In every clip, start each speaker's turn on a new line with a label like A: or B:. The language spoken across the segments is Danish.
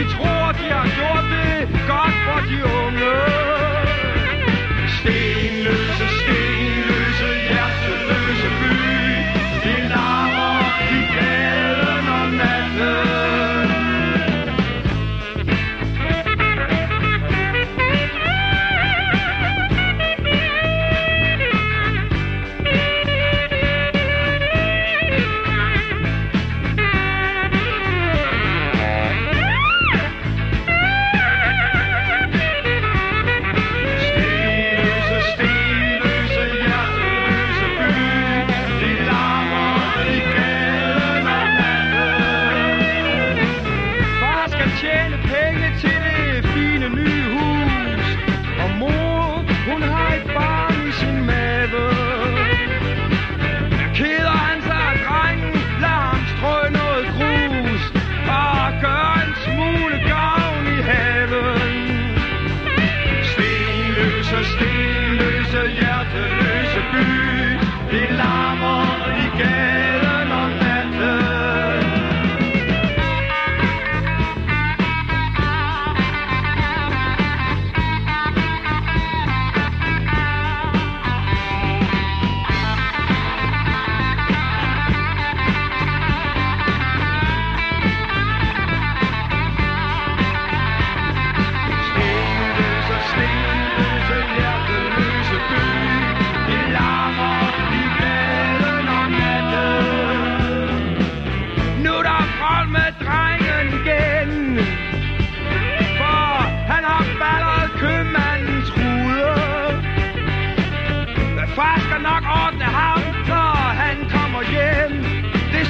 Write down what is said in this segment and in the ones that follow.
A: It's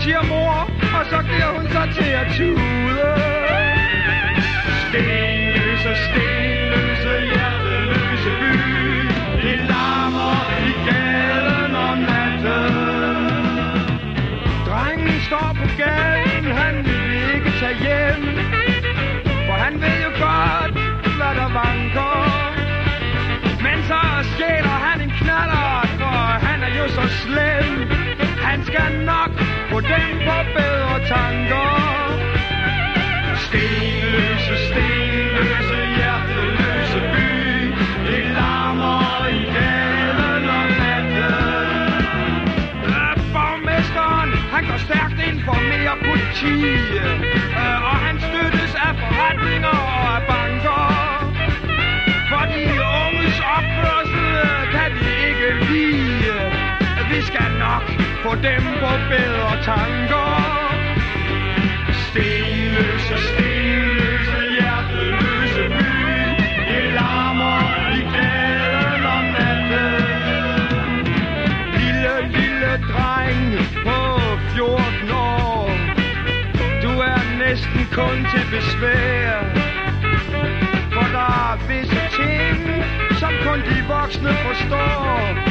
A: siger mor, og så giver hun sig til at tude. Stenløse, stenløse, hjerteløse by. Det larmer i gaden om natten. Drengen står på gaden, han vil ikke tage hjem. For han ved jo godt, hvad der vanker. Men så stjæler han en knaller, for han er jo så slem. Han dem på bedre tanker. Stenløse, stenløse, hjerteløse by. Det larmer i gaden om natten. Øh, Borgmesteren, han går stærkt ind for mere politi. Øh, Og han støttes af forretninger få dem på bedre tanker. Stenløse, stenløse, hjerteløse by. Det larmer i gaden om natten. Lille, lille dreng på 14 år. Du er næsten kun til besvær. For der er visse ting, som kun de voksne forstår.